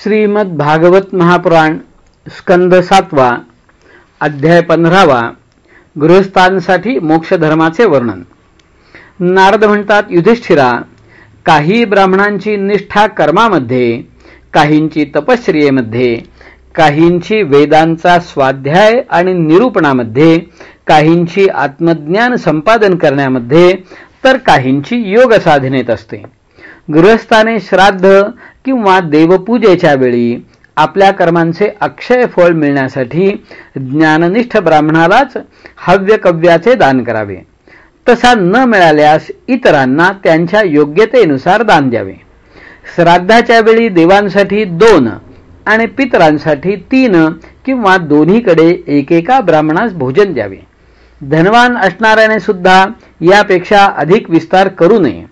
श्रीमद भागवत महापुराण स्कंद सातवा अध्याय पंधरावा गृहस्थांसाठी मोक्षधर्माचे वर्णन. नारद म्हणतात युधिष्ठिरा काही ब्राह्मणांची निष्ठा कर्मामध्ये काहींची तपश्चर्येमध्ये काहींची वेदांचा स्वाध्याय आणि निरूपणामध्ये काहींची आत्मज्ञान संपादन करण्यामध्ये तर काहींची योग साधनेत असते गृहस्थाने श्राद्ध किंवा देवपूजेच्या वेळी आपल्या कर्मांचे अक्षय फळ मिळण्यासाठी ज्ञाननिष्ठ ब्राह्मणालाच हव्यकव्याचे दान करावे. तसा न मिळाल्यास इतरांना त्यांच्या योग्यतेनुसार दान द्यावे. श्राद्धाच्या वेळी देवांसाठी दोन आणि पितरांसाठी तीन किंवा दोन्हीकडे एकेका ब्राह्मणास भोजन द्यावे. धनवान असणाऱ्याने सुद्धा यापेक्षा अधिक विस्तार करू नये.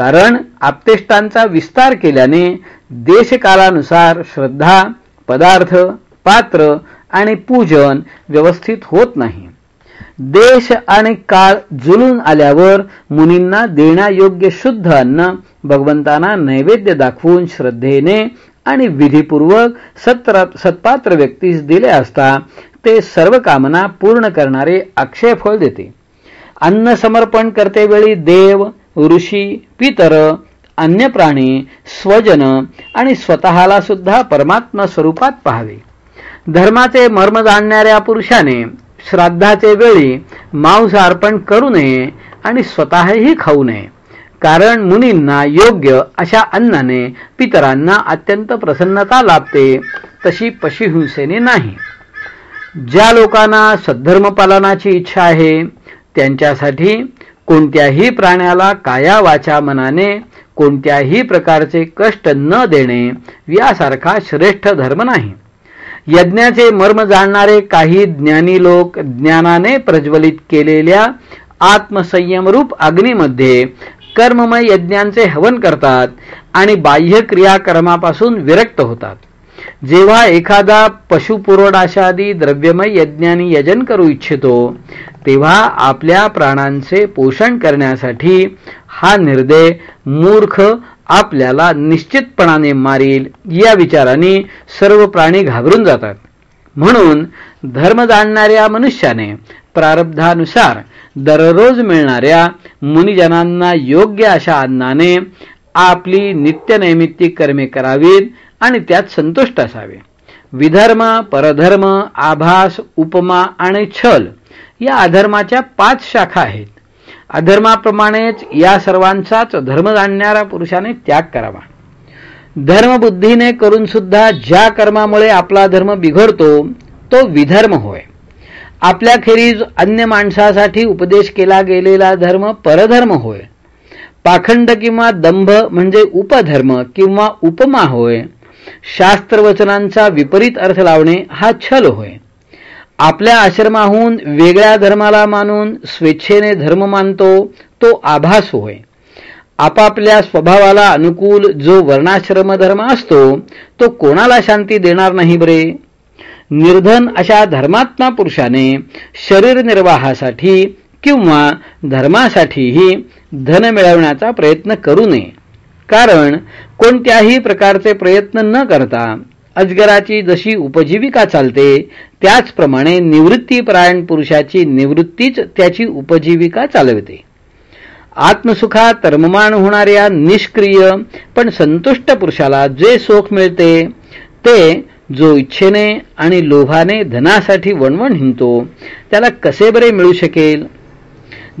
कारण आपतेष्टांचा विस्तार केल्याने देशकालानुसार श्रद्धा पदार्थ पात्र आणि पूजन व्यवस्थित होत नाही. देश आणि काळ जुळून आल्यावर मुनींना देण्यायोग्य शुद्ध अन्न भगवंतांना नैवेद्य दाखवून श्रद्धेने आणि विधीपूर्वक सत्र सत्पात्र व्यक्तीस दिले असता ते सर्व कामना पूर्ण करणारे अक्षय फळ देते. अन्न समर्पण करतेवेळी देव ऋषी पितर अन्य प्राणी स्वजन आणि स्वतःला सुद्धा परमात्मा स्वरूपात पाहावे. धर्माचे मर्म जाणणाऱ्या पुरुषाने श्राद्धाचे वेळी मांस अर्पण करू नये आणि स्वतःही खाऊ नये. कारण मुनींना योग्य अशा अन्नाने पितरांना अत्यंत प्रसन्नता लाभते तशी पशुहिंसेने नाही. ज्या लोकांना सद्धर्मपालनाची इच्छा आहे त्यांच्यासाठी कोणत्याही प्राण्याला काया वाचा मनाने कोणत्याही प्रकारचे कष्ट न देणे यासारखा श्रेष्ठ धर्म नाही. यज्ञाचे मर्म जाणणारे काही ज्ञानी लोक ज्ञानाने प्रज्वलित केलेल्या आत्मसंयमरूप अग्नीमध्ये कर्ममय यज्ञांचे हवन करतात आणि बाह्य क्रियाकर्मापासून विरक्त होतात. जेव्हा एखादा पशुपुरोडाशादी द्रव्यमय यज्ञानी यजन करू इच्छितो तेव्हा आपल्या प्राणांचे पोषण करण्यासाठी हा निर्दय मूर्ख आपल्याला निश्चितपणाने मारील या विचाराने सर्व प्राणी घाबरून जातात. म्हणून धर्म जाणणाऱ्या मनुष्याने प्रारब्धानुसार दररोज मिळणाऱ्या मुनिजनांना योग्य अशा अन्नाने आपली नित्यनैमित्तिक कर्मे करावीत आणि त्यात संतुष्ट असावे. विधर्म परधर्म आभास उपमा आणि छल या अधर्माच्या पाच शाखा आहेत. अधर्माप्रमाणेच या सर्वांचाच धर्म जाणणाऱ्या पुरुषाने त्याग करावा. धर्मबुद्धीने करून सुद्धा ज्या कर्मामुळे आपला धर्म बिघडतो तो विधर्म होय. आपल्याखेरीज अन्य माणसासाठी उपदेश केला गेलेला धर्म परधर्म होय. पाखंड किंवा दंभ म्हणजे उपधर्म किंवा उपमा होय. शास्त्रवचनांचा विपरीत अर्थ लावणे हा छल होय. आपल्या आश्रमाहून वेगळ्या धर्माला मानून स्वेच्छेने धर्म मानतो तो आभास होय. आपापल्या स्वभावाला अनुकूल जो वर्णाश्रम धर्म असतो तो कोणाला शांती देणार नाही बरे? निर्धन अशा धर्मात्मा पुरुषाने शरीर निर्वाहासाठी किंवा धर्मासाठीही धन मिळवण्याचा प्रयत्न करू नये. कारण कोणत्याही प्रकारचे प्रयत्न न करता अजगराची जशी उपजीविका चालते त्याचप्रमाणे निवृत्तीपरायण पुरुषाची निवृत्तीच त्याची उपजीविका चालवते. आत्मसुखात तर्ममान होणाऱ्या निष्क्रिय पण संतुष्ट पुरुषाला जे सुख मिळते ते जो इच्छेने आणि लोभाने धनासाठी वणवण हिंडतो त्याला कसे बरे मिळू शकेल?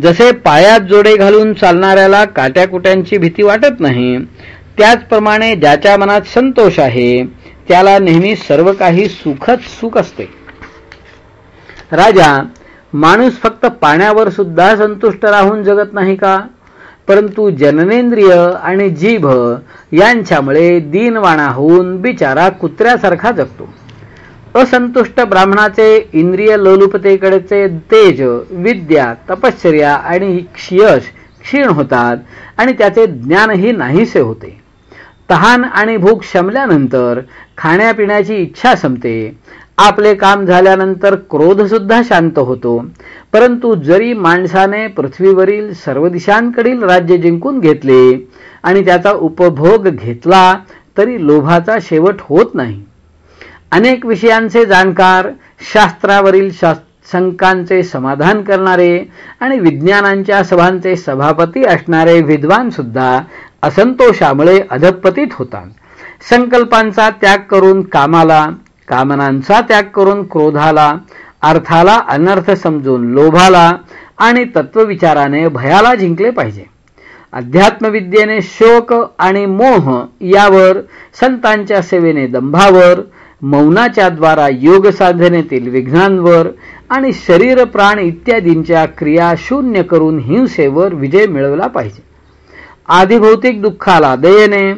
जसे पायात जोडे घालून चालणाऱ्याला काट्याकुट्यांची भीती वाटत नाही त्याचप्रमाणे ज्याच्या मनात संतोष आहे त्याला नेहमी सर्व काही सुखच सुख असते. राजा माणूस फक्त पाण्यावर सुद्धा संतुष्ट राहून जगत नाही का? परंतु जननेंद्रिय आणि जीभ यांच्यामुळे दीनवाणा होऊन बिचारा कुत्र्यासारखा जगतो. असंतुष्ट ब्राह्मणाचे इंद्रिय लोलुपतेकडेचे तेज विद्या तपश्चर्या आणि यश क्षीण होतात आणि त्याचे ज्ञानही नाहीसे होते. तहान आणि भूक शमल्यानंतर खाण्यापिण्याची इच्छा संपते. आपले काम झाल्यानंतर क्रोध सुद्धा शांत होतो. परंतु जरी माणसाने पृथ्वीवरील सर्व दिशांकडील राज्य जिंकून घेतले आणि त्याचा उपभोग घेतला तरी लोभाचा शेवट होत नाही. अनेक विषयांचे जाणकार शास्त्रावरील शंकांचे समाधान करणारे आणि विज्ञानांच्या सभांचे सभापती असणारे विद्वान सुद्धा असंतोषामुळे अधपतीत होतात. संकल्पांचा त्याग करून कामाला कामनांचा त्याग करून क्रोधाला अर्थाला अनर्थ समजून लोभाला आणि तत्वविचाराने भयाला जिंकले पाहिजे. अध्यात्मविद्येने शोक आणि मोह यावर संतांच्या सेवेने दंभावर मौनाच्या द्वारा योग साधनेतील विघ्नांवर आणि शरीर प्राण इत्यादींच्या क्रिया शून्य करून हिंसेवर विजय मिळवला पाहिजे. आधिभौतिक दुःखाला दयेने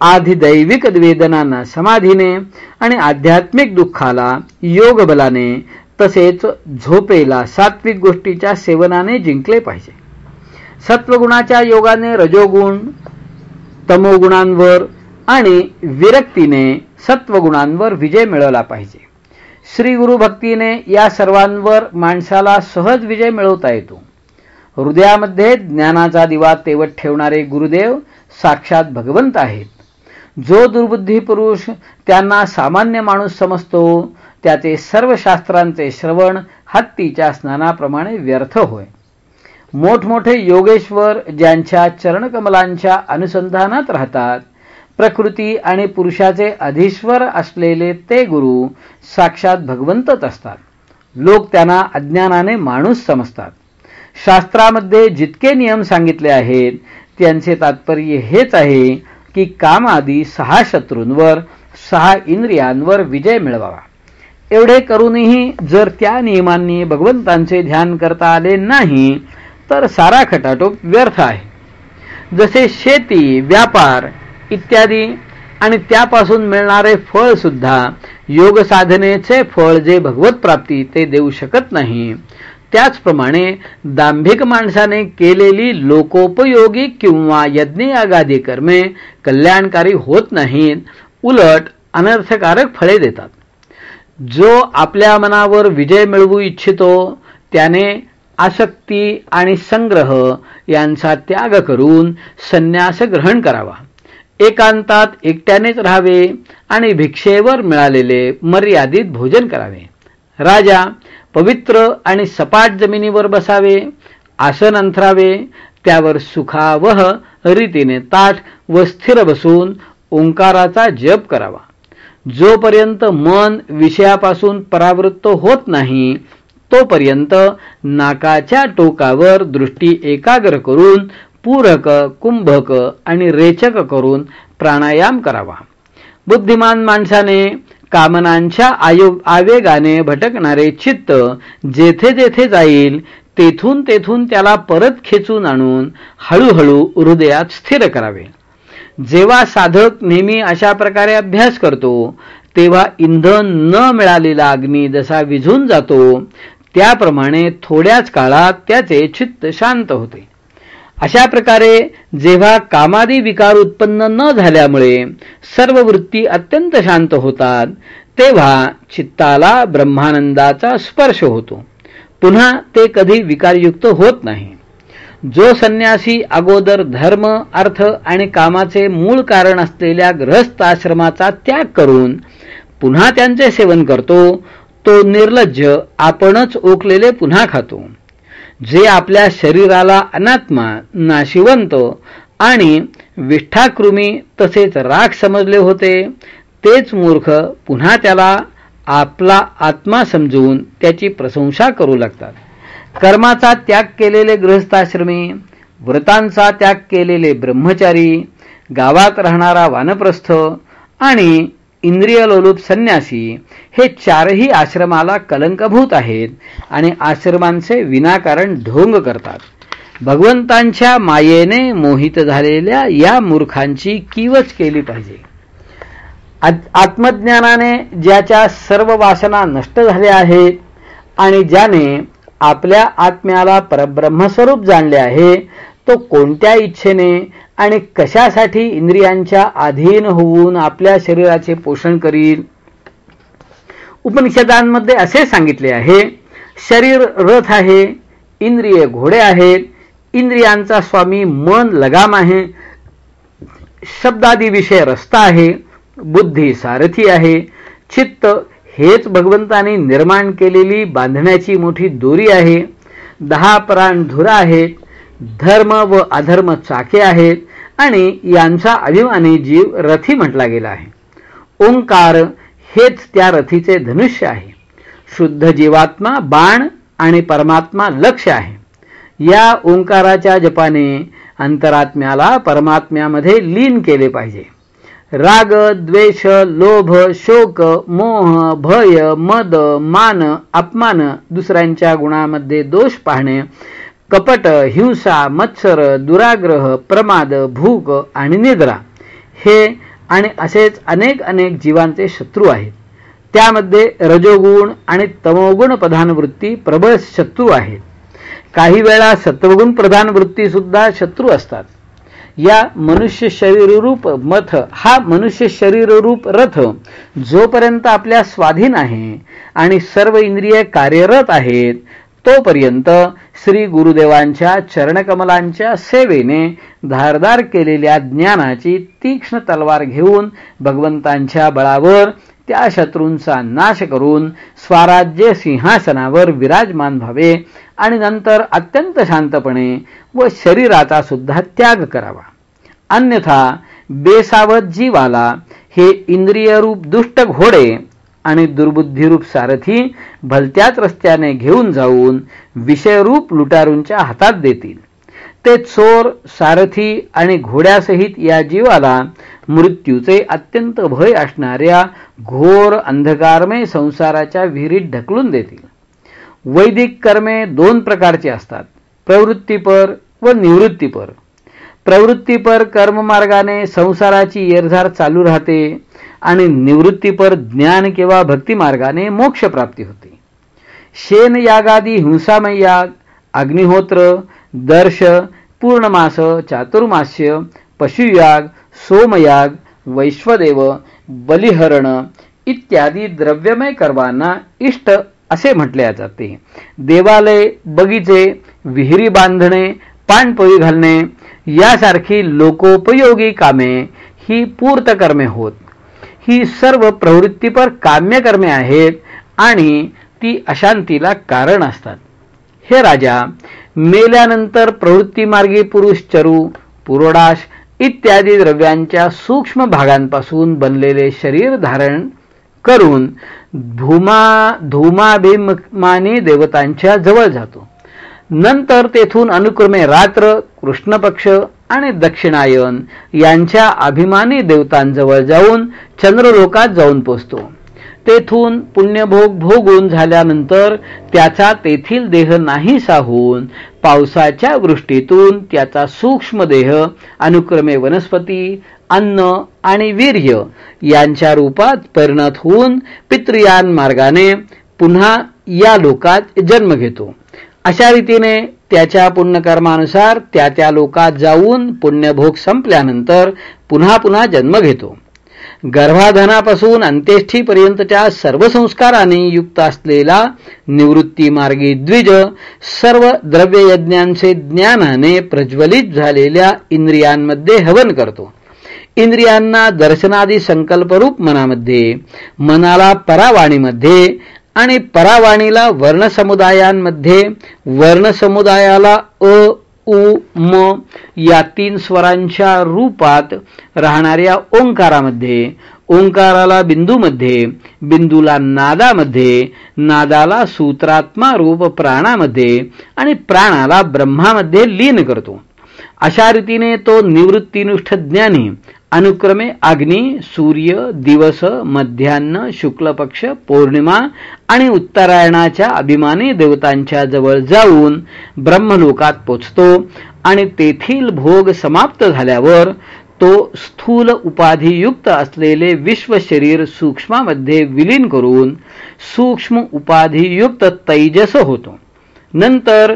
आधिदैविक वेदनांना समाधीने आणि आध्यात्मिक दुःखाला योग बलाने तसेच झोपेला सात्विक गोष्टीच्या सेवनाने जिंकले पाहिजे. सत्वगुणाच्या योगाने रजोगुण तमोगुणांवर आणि विरक्तीने सत्वगुणांवर विजय मिळवला पाहिजे. श्री गुरुभक्तीने या सर्वांवर माणसाला सहज विजय मिळवता येतो. हृदयामध्ये ज्ञानाचा दिवा तेवत ठेवणारे गुरुदेव साक्षात भगवंत आहेत. जो दुर्बुद्धी पुरुष त्यांना सामान्य माणूस समजतो त्याचे सर्व शास्त्रांचे श्रवण हत्तीच्या स्नानाप्रमाणे व्यर्थ होय. मोठमोठे योगेश्वर ज्यांच्या चरणकमलांच्या अनुसंधानात राहतात प्रकृती आणि पुरुषाचे अधीश्वर असलेले ते गुरु साक्षात भगवंतच असतात. लोक त्यांना अज्ञानाने माणूस समजतात. शास्त्रामध्ये जितके नियम सांगितले आहेत त्यांचे तात्पर्य हेच आहे की कामादी सहा शत्रूंवर सहा इंद्रियांवर विजय मिळवावा. एवढे करूनही जर त्या नियमांनी भगवंतांचे ध्यान करता आले नाही तर सारा खटाटोप व्यर्थ आहे. जसे शेती व्यापार इत्यादी. आणि त्यापासून मिळणारे फळ सुद्धा योग साधनेचे फळ जे भगवत प्राप्ती ते देऊ शकत नाही. त्याचप्रमाणे दांभिक माणसाने केलेली लोकोपयोगी किंवा यज्ञयागादी कर्मे कल्याणकारी होत नाहीत उलट अनर्थकारक फळे देतात. जो आपल्या मनावर विजय मिळवू इच्छितो त्याने आसक्ती आणि संग्रह यांचा त्याग करून संन्यास ग्रहण करावा. एकांतात एकट्यानेच राहावे आणि भिक्षेवर मिळालेले मर्यादित भोजन करावे. राजा पवित्र आणि सपाट जमिनीवर बसावे आसन अंथरावे त्यावर सुखावह रीतीने ताठ व स्थिर बसून ओंकाराचा जप करावा. जोपर्यंत मन विषयापासून परावृत्त होत नाही तोपर्यंत नाकाच्या टोकावर दृष्टी एकाग्र करून पूरक कुंभक आणि रेचक करून प्राणायाम करावा. बुद्धिमान माणसाने कामनांच्या आवेगाने भटकणारे चित्त जेथे जेथे जाईल तेथून तेथून त्याला परत खेचून आणून हळूहळू हृदयात स्थिर करावे. जेव्हा साधक नेहमी अशा प्रकारे अभ्यास करतो तेव्हा इंधन न मिळालेला अग्नी जसा विझून जातो त्याप्रमाणे थोड्याच काळात त्याचे चित्त शांत होते. अशा प्रकारे जेव्हा कामादी विकार उत्पन्न न झाल्यामुळे सर्व वृत्ती अत्यंत शांत होतात तेव्हा चित्ताला ब्रह्मानंदाचा स्पर्श होतो. पुन्हा ते कधी विकारयुक्त होत नाही. जो संन्यासी अगोदर धर्म अर्थ आणि कामाचे मूळ कारण असलेल्या ग्रहस्थ आश्रमाचा त्याग करून पुन्हा त्यांचे सेवन करतो तो निर्लज्ज आपणच ओकलेले पुन्हा खातो. जे आपल्या शरीराला अनात्मा नाशिवंत आणि विष्ठाकृमी तसेच राख समजले होते तेच मूर्ख पुन्हा त्याला आपला आत्मा समजून त्याची प्रशंसा करू लागतात. कर्माचा त्याग केलेले गृहस्थाश्रमी व्रतांचा त्याग केलेले ब्रह्मचारी गावात राहणारा वानप्रस्थ आणि इंद्रियलोलूप संन्यासी हे चारही आश्रमाला कलंकभूत आहेत आणि आश्रमांचे विनाकारण ढोंग करतात. भगवंतांच्या मायेने मोहित झालेल्या या मूर्खांची किवच केली पाहिजे. आत्मज्ञानाने ज्याच्या सर्व वासना नष्ट झाल्या आहेत आणि ज्याने आपल्या आत्म्याला परब्रह्मस्वरूप जाणले आहे तो कोणत्या इच्छेने आणि कशासाठी इंद्रियांच्या अधीन होऊन आपल्या शरीराचे पोषण करील उपनिषदांमध्ये असे सांगितले आहे शरीर रथ आहे इंद्रिय घोडे आहेत इंद्रियांचा स्वामी मन लगाम आहे शब्दादी विषय रस्ता आहे बुद्धी सारथी आहे चित्त हेच भगवंताने निर्माण केलेली बांधण्याची मोठी दोरी आहे दहा प्राण धुरा आहेत धर्म व अधर्म चाके आहेत आणि यांचा अभिमानी जीव रथी म्हटला गेला आहे. ओंकार हेच त्या रथीचे धनुष्य आहे. शुद्ध जीवात्मा बाण आणि परमात्मा लक्ष आहे. या ओंकाराच्या जपाने अंतरात्म्याला परमात्म्यामध्ये लीन केले पाहिजे. राग द्वेष लोभ शोक मोह भय मद मान अपमान दुसऱ्यांच्या गुणामध्ये दोष पाहणे कपट हिंसा मत्सर दुराग्रह प्रमाद भूक आणि निद्रा हे आणि असेच अनेक अनेक जीवांचे शत्रू आहेत. त्यामध्ये रजोगुण आणि तमोगुण प्रधान वृत्ती प्रबळ शत्रू आहेत. काही वेळा सत्वगुण प्रधान वृत्ती सुद्धा शत्रू असतात. या मनुष्य शरीररूप मथ हा मनुष्य शरीररूप रथ जोपर्यंत आपल्या स्वाधीन आहे आणि सर्व इंद्रिय कार्यरत आहेत तोपर्यंत श्री गुरुदेवांच्या चरणकमलांच्या सेवेने धारदार केलेल्या ज्ञानाची तीक्ष्ण तलवार घेऊन भगवंतांच्या बळावर त्या शत्रूंचा नाश करून स्वराज्य सिंहासनावर विराजमान व्हावे आणि नंतर अत्यंत शांतपणे व शरीराचा सुद्धा त्याग करावा. अन्यथा बेसावत जीवाला हे इंद्रियरूप दुष्ट घोडे आणि दुर्बुद्धीरूप सारथी भलत्याच रस्त्याने घेऊन जाऊन विषयरूप लुटारूंच्या हातात देतील. ते चोर सारथी आणि घोड्यासहित या जीवाला मृत्यूचे अत्यंत भय असणाऱ्या घोर अंधकारमय संसाराच्या विहिरीत ढकलून देतील. वैदिक कर्मे दोन प्रकारची असतात प्रवृत्तीपर व निवृत्तीपर. प्रवृत्तीपर कर्ममार्गाने संसाराची येरझार चालू राहते आणि निवृत्तीपर ज्ञान किंवा भक्तिमार्गाने मोक्षप्राप्ती होते. शेन यागादी हिंसामय याग अग्निहोत्र दर्श पूर्णमास चातुर्मास्य पशुयाग सोमयाग वैश्वदेव बलिहरण इत्यादी द्रव्यमय कर्मांना इष्ट असे म्हटले जाते. देवालय बगीचे विहिरी बांधणे पाणपोळी घालणे यासारखी लोकोपयोगी कामे ही पूर्त कर्मे होत. ही सर्व प्रवृत्तीपर काम्यकर्मे आहेत आणि ती अशांतीला कारण असतात. हे राजा मेल्यानंतर प्रवृत्तीमार्गी पुरुष चरू पुरोडाश इत्यादी द्रव्यांच्या सूक्ष्म भागांपासून बनलेले शरीर धारण करून धुमा धूमाभिमानी देवतांच्या जवळ जातो. नंतर तेथून अनुक्रमे रात्र कृष्णपक्ष आणि दक्षिणायन यांच्या अभिमानी देवतांजवळ जाऊन चंद्रलोकात जाऊन पोचतो. तेथून पुण्यभोग भोगून झाल्यानंतर त्याचा तेथील देह नाही साहून पावसाच्या वृष्टीतून त्याचा सूक्ष्म देह अनुक्रमे वनस्पती अन्न आणि वीर्य यांच्या रूपात परिणत होऊन पितृयान मार्गाने पुन्हा या लोकात जन्म घेतो. अशा रीतीने त्याच्या पुण्यकर्मानुसार त्या त्या लोकात जाऊन पुण्यभोग संपल्यानंतर पुन्हा पुन्हा जन्म घेतो. गर्भाधनापासून अंत्येष्ठीपर्यंतच्या सर्व संस्काराने युक्त असलेला निवृत्ती मार्गी द्विज सर्व द्रव्ययज्ञांचे ज्ञानाने प्रज्वलित झालेल्या इंद्रियांमध्ये हवन करतो. इंद्रियांना दर्शनादी संकल्परूप मनामध्ये मनाला परावाणीमध्ये आणि परावाणीला वर्णसमुदायांमध्ये वर्णसमुदायाला अ उ म या तीन स्वरांच्या रूपात राहणाऱ्या ओंकारामध्ये ओंकाराला बिंदूमध्ये बिंदूला नादामध्ये नादाला सूत्रात्मा रूप प्राणामध्ये आणि प्राणाला ब्रह्मामध्ये लीन करतो. अशा रीतीने तो निवृत्तीनुष्ठ ज्ञानी अनुक्रमे अग्नी सूर्य दिवस मध्यान्न शुक्ल पक्ष पौर्णिमा आणि उत्तरायणाच्या अभिमानी देवतांच्या जवळ जाऊन ब्रह्मलोकात पोचतो आणि तेथील भोग समाप्त झाल्यावर तो स्थूल उपाधियुक्त असलेले विश्व शरीर सूक्ष्मामध्ये विलीन करून सूक्ष्म उपाधियुक्त तैजस होतो. नंतर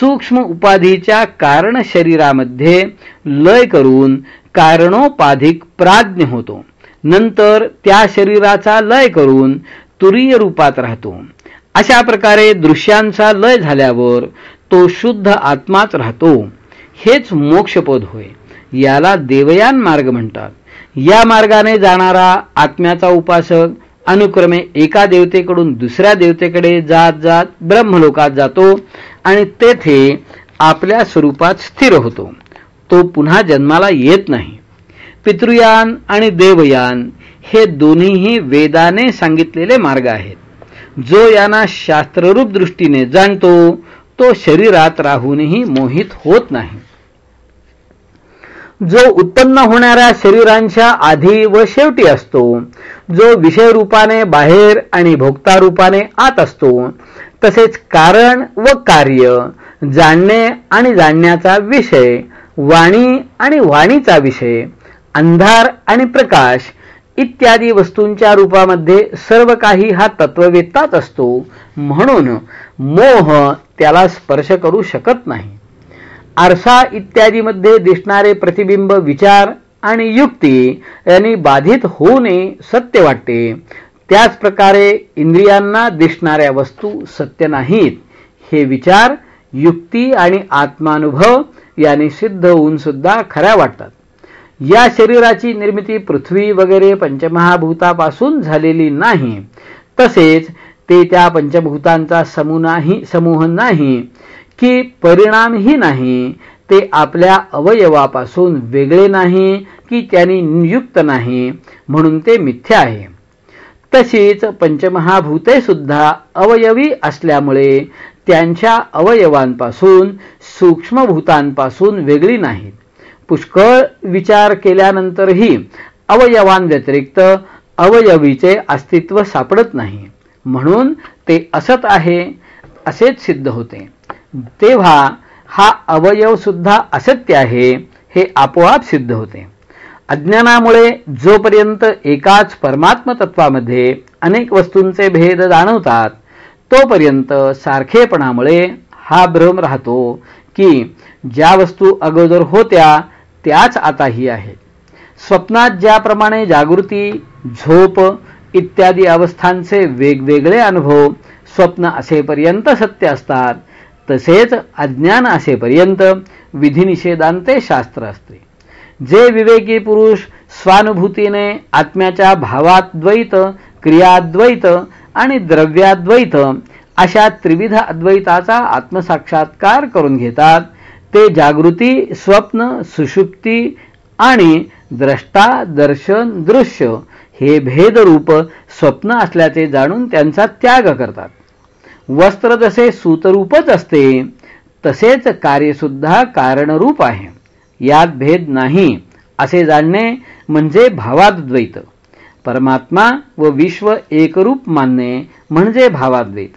सूक्ष्म उपाधीच्या कारण शरीरामध्ये लय करून कारणोपाधिक प्राज्ञ होतो. नंतर त्या शरीराचा लय करून तुरीय रूपात राहतो. अशा प्रकारे दृश्यांचा लय झाल्यावर तो शुद्ध आत्माच राहतो. हेच मोक्षपद होय. याला देवयान मार्ग म्हणतात. या मार्गाने जाणारा आत्म्याचा उपासक अनुक्रमे एका देवतेकडून दुसऱ्या देवतेकडे जात जात ब्रह्मलोकात जातो आणि तेथे आपल्या स्वरूपात स्थिर होतो. तो पुन्हा जन्माला येत नाही. पितृयान आणि देवयान हे दोन्हीही वेदाने सांगितलेले मार्ग आहेत. जो यांना शास्त्ररूप दृष्टीने जाणतो तो शरीरात राहूनही मोहित होत नाही. जो उत्पन्न होणाऱ्या शरीरांच्या आधी व शेवटी असतो जो विषय रूपाने बाहेर आणि भोक्ता रूपाने आत असतो तसेच कारण व कार्य जाणणे आणि जाणण्याचा विषय वाणी आणि वाणीचा विषय अंधार आणि प्रकाश इत्यादी वस्तूंच्या रूपामध्ये सर्व काही हा तत्ववेत्ताच असतो. म्हणून मोह त्याला स्पर्श करू शकत नाही. आरसा इत्यादीमध्ये दिसणारे प्रतिबिंब विचार आणि युक्ती यांनी बाधित होऊ नये सत्य वाटते. त्याच प्रकारे इंद्रियांना दिसणाऱ्या वस्तू सत्य नाहीत. हे विचार युक्ती आणि आत्मानुभव याने सिद्ध होऊन सुद्धा खऱ्या वाटतात. या शरीराची निर्मिती पृथ्वी वगैरे पंचमहाभूतापासून झालेली नाही. तसेच ते त्या पंचभूतांचा समूह नाही समूह नाही की परिणामही नाही ते आपल्या अवयवापासून वेगळे नाही की त्यांनी नियुक्त नाही म्हणून ते मिथ्या आहे. तशीच पंचमहाभूते सुद्धा अवयवी असल्यामुळे त्यांच्या अवयवांपासून सूक्ष्मभूतांपासून वेगळी नाहीत. पुष्कळ विचार केल्यानंतरही अवयवांव्यतिरिक्त अवयवीचे अस्तित्व सापडत नाही. म्हणून ते असत आहे असेच सिद्ध होते. तेव्हा हा अवयव सुद्धा असत्य आहे हे आपोआप सिद्ध होते. अज्ञानामुळे जोपर्यंत एकाच परमात्म तत्वामध्ये अनेक वस्तूंचे भेद जाणवतात तोपर्यंत सारखेपणामुळे हा भ्रम राहतो की ज्या वस्तू अगोदर होत्या त्याच आताही आहेत स्वप्नात ज्याप्रमाणे जागृती झोप इत्यादी अवस्थांचे वेगवेगळे अनुभव स्वप्न असेपर्यंत सत्य असतात तसेच अज्ञान असेपर्यंत विधिनिषेधांते शास्त्र असते. जे विवेकी पुरुष स्वानुभूतीने आत्म्याच्या भावाद्वैत क्रियाद्वैत आणि द्रव्याद्वैत अशा त्रिविध अद्वैताचा आत्मसाक्षात्कार करून घेतात. ते जागृती स्वप्न सुषुप्ती आणि द्रष्टा दर्शन दृश्य हे भेदरूप स्वप्न असल्याचे जाणून त्यांचा त्याग करतात. वस्त्र जसे सूतरूपच असते तसेच कार्यसुद्धा कारणरूप आहे. यात भेद नाही असे जाणणे म्हणजे भावाद्वैत. परमात्मा व विश्व एकरूप मानणे म्हणजे भावाद्वैत.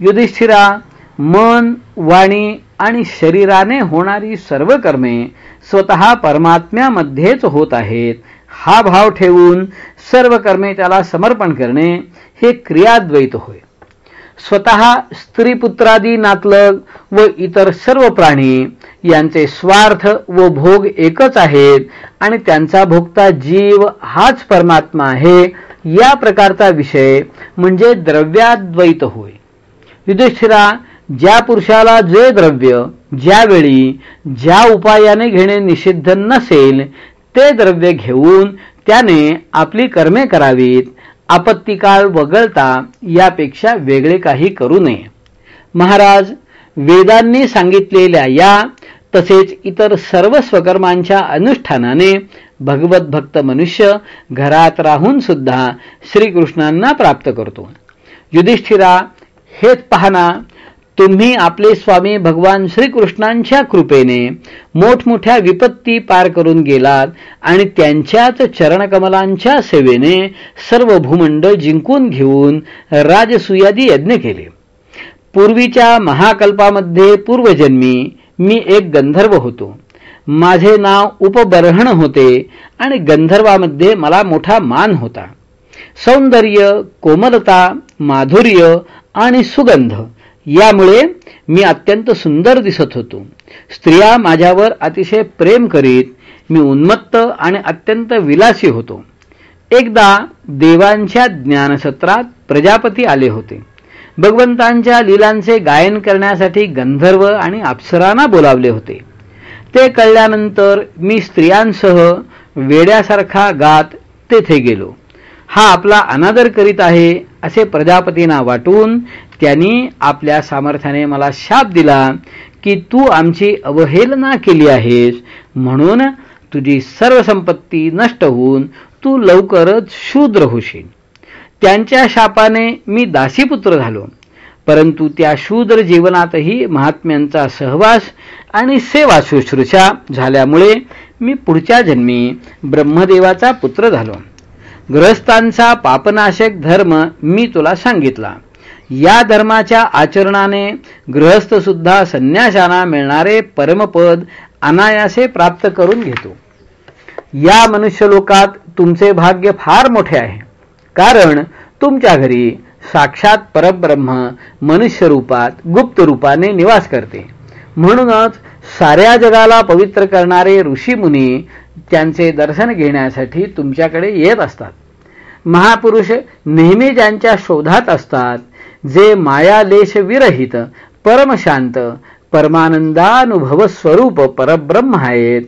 युधिष्ठिरा मन वाणी आणि शरीराने होणारी सर्व कर्मे स्वतः परमात्म्यामध्येच होत आहेत. हा भाव ठेवून सर्व कर्मे त्याला समर्पण करणे हे क्रियाद्वैत होय. स्वतः स्त्री पुत्रादी नातलग व इतर सर्व प्राणी यांचे स्वार्थ व भोग एकच आहेत आणि त्यांचा भोगता जीव हाच परमात्मा आहे या प्रकारचा विषय म्हणजे द्रव्याद्वैत होय. युधिष्ठिरा ज्या पुरुषाला जे द्रव्य ज्यावेळी ज्या उपायाने घेणे निषिद्ध नसेल ते द्रव्य घेऊन त्याने आपली कर्मे करावीत आपत्तिकाळ वगळता यापेक्षा वेगळे काही करू नये. महाराज वेदांनी सांगितलेल्या या तसेच इतर सर्व स्वकर्मांच्या अनुष्ठानाने भगवत भक्त मनुष्य घरात राहून सुद्धा श्रीकृष्णांना प्राप्त करतो. युधिष्ठिरा हेच पाहना तुम्ही आपले स्वामी भगवान श्रीकृष्णांच्या कृपेने मोठमोठ्या विपत्ती पार करून गेलात आणि त्यांच्याच चरणकमलांच्या सेवेने सर्व भूमंड जिंकून घेऊन राजसुयादी यज्ञ केले. पूर्वीच्या महाकल्पामध्ये पूर्वजन्मी मी एक गंधर्व होतो. माझे नाव उपबर्हण होते आणि गंधर्वामध्ये मला मोठा मान होता. सौंदर्य कोमलता माधुर्य आणि सुगंध यामुळे मी अत्यंत सुंदर दिसत होतो. स्त्रिया माझ्यावर अतिशय प्रेम करीत मी उन्मत्त आणि अत्यंत विलासी होतो. एकदा देवांच्या ज्ञानसत्रात प्रजापती आले होते. भगवंतांच्या लिलांचे गायन करण्यासाठी गंधर्व आणि अप्सरांना बोलावले होते. ते कळल्यानंतर मी स्त्रियांसह वेड्यासारखा गात तेथे गेलो. हा आपला अनादर करीत आहे असे प्रजापतींना वाटून त्यांनी आपल्या सामर्थ्याने मला शाप दिला की तू आमची अवहेलना केली आहेस. म्हणून तुझी सर्व संपत्ती नष्ट होऊन तू लवकरच शूद्र होशील. त्यांच्या शापाने मी दासीपुत्र झालो. परंतु त्या शूद्र जीवनातही महात्म्यांचा सहवास आणि सेवा शुश्रूषा झाल्यामुळे मी पुढच्या जन्मी ब्रह्मदेवाचा पुत्र झालो. ग्रहस्थांचा पापनाशक धर्म मी तुला सांगितला. या धर्माच्या आचरणाने गृहस्थ सुद्धा संन्याशांना मिळणारे परमपद अनायासे प्राप्त करून घेतो. या मनुष्यलोकात तुमचे भाग्य फार मोठे आहे. कारण तुमच्या घरी साक्षात परब्रह्म मनुष्य रूपात गुप्त रूपाने निवास करते. म्हणूनच साऱ्या जगाला पवित्र करणारे ऋषीमुनी त्यांचे दर्शन घेण्यासाठी तुमच्याकडे येत असतात. महापुरुष नेहमी ज्यांच्या शोधात असतात जे मायालेश विरहित परमशांत परमानंदानुभव स्वरूप परब्रह्म आहेत.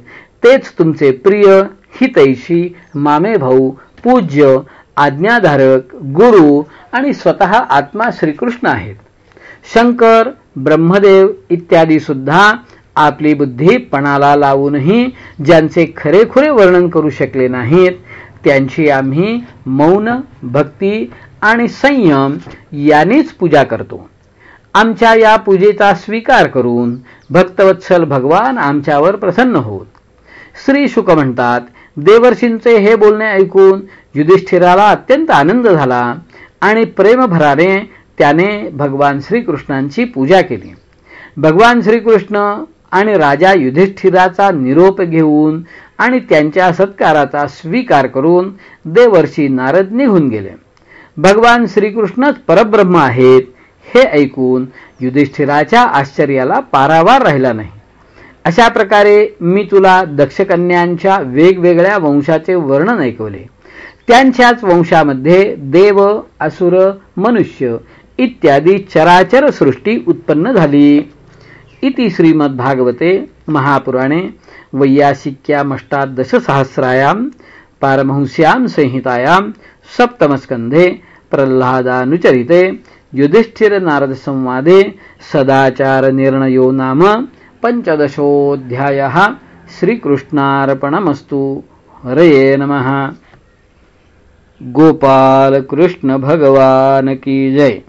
तेच तुमचे प्रिय हितैषी मामे भाऊ पूज्य आज्ञाधारक गुरु आणि स्वतः आत्मा श्रीकृष्ण आहेत. शंकर ब्रह्मदेव इत्यादी सुद्धा आपली बुद्धी पणाला लावूनही ज्यांचे खरेखुरे वर्णन करू शकले नाहीत त्यांची आम्ही मौन भक्ती आणि संयम यानेच पूजा करतो. आमच्या या पूजेचा स्वीकार करून भक्तवत्सल भगवान आमच्यावर प्रसन्न होत. श्री शुक म्हणतात देवर्षींचे हे बोलणे ऐकून युधिष्ठिराला अत्यंत आनंद झाला आणि प्रेमभराने त्याने भगवान श्रीकृष्णांची पूजा केली. भगवान श्रीकृष्ण आणि राजा युधिष्ठिराचा निरोप घेऊन आणि त्यांच्या सत्काराचा स्वीकार करून देवर्षी नारद निघून गेले. भगवान श्रीकृष्णच परब्रह्म आहेत हे ऐकून युधिष्ठिराच्या आश्चर्याला पारावार राहिला नाही. अशा प्रकारे मी तुला दक्षकन्यांच्या वेगवेगळ्या वंशाचे वर्णन ऐकवले. त्यांच्याच वंशामध्ये देव असुर मनुष्य इत्यादी चराचर सृष्टी उत्पन्न झाली. इति श्रीमद्भागवते महापुराणे. वैयासिक्यामष्टादशसहस्रायां पारमहंस्यां संहितायां सप्तमस्कन्धे प्रह्लादानुचरिते युधिष्ठिरनारदसंवादे सदाचारनिर्णयो नाम पञ्चदशोऽध्यायः श्रीकृष्णार्पणमस्तु। हरये नमः। गोपाल कृष्ण भगवान की जय।